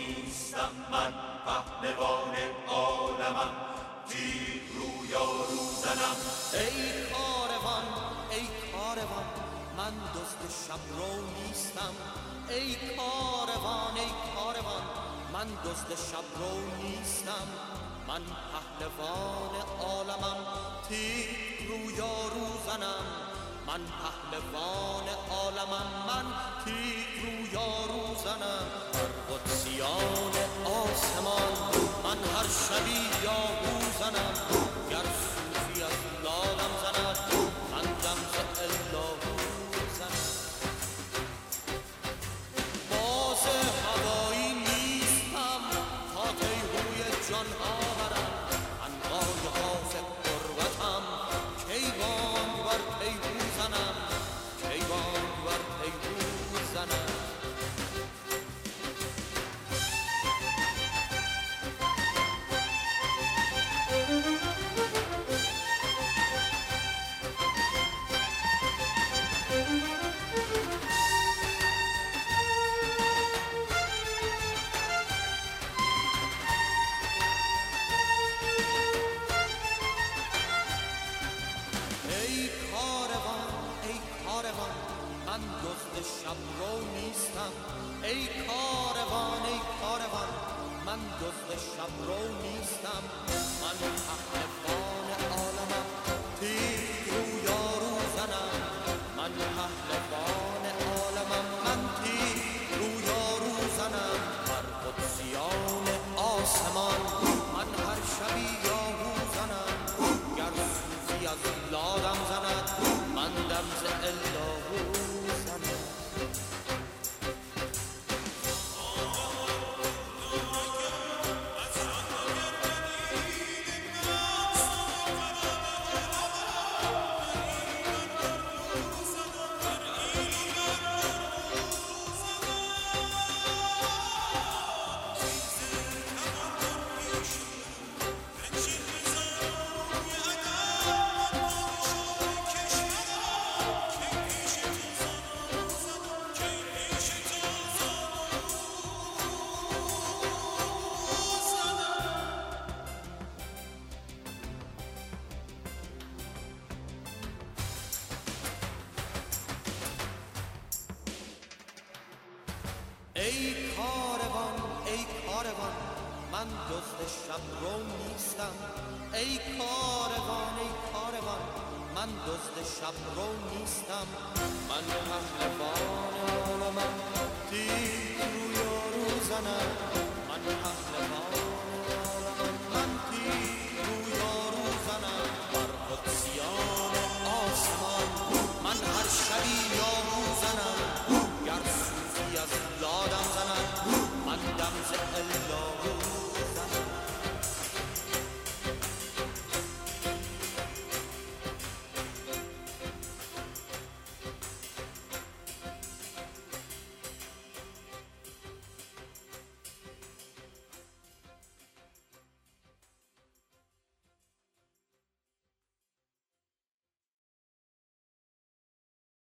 رو نیستم من پهلوان عالمم تیر رویا روزنم ای کاروان ای کاروان من دزد شب رو نیستم ای کاروان ای کاروان من دزد شب رو نیستم من پهلوان عالمم تیر رویا روزنم من پهلوان عالمم من تیر رویا روزنم بر قدسیان آسمان من هر شبی یا زنم ای کاروان ای کاروان من دزد شب رو نیستم. من پهلوان ای کاروان ای کاروان من دزد شب رو نیستم. ای کاروان ای کاروان من دزد شب رو نیستم. من پهلوان adam sana, adam sen el doğru.